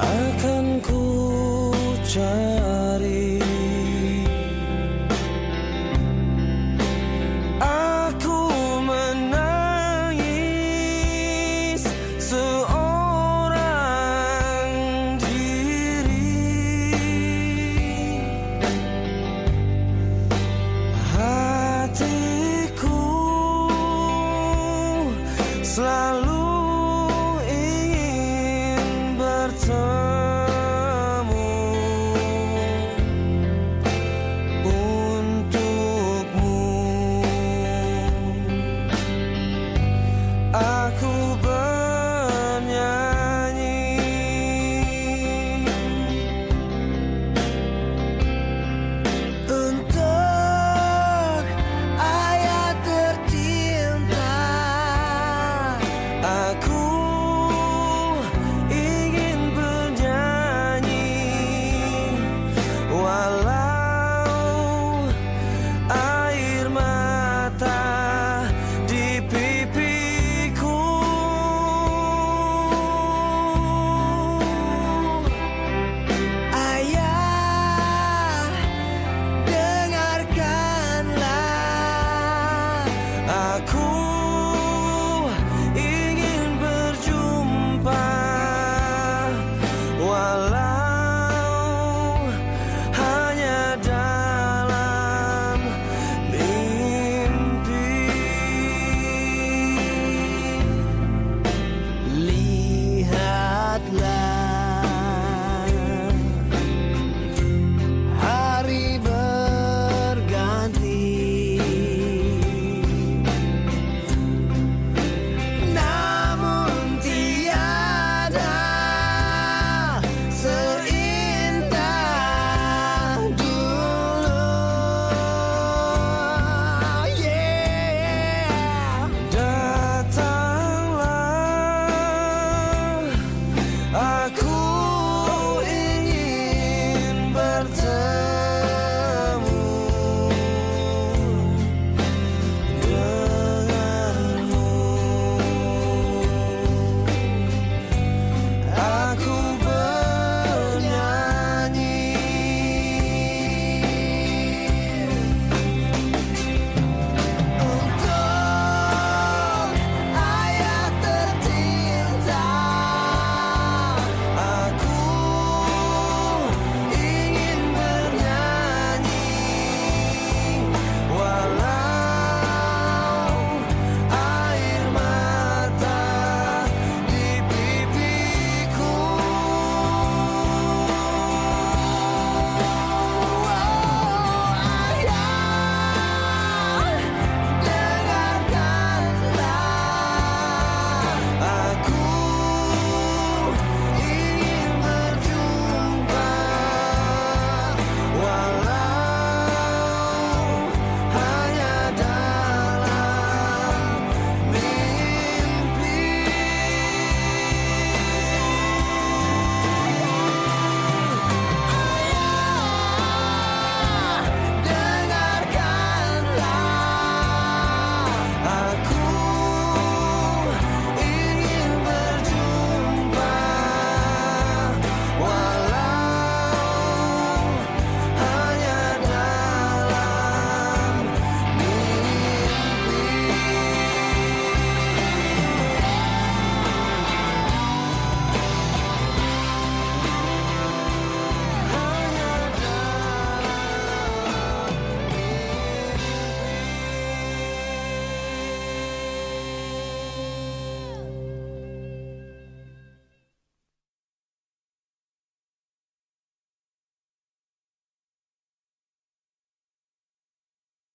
akan ku cari selalu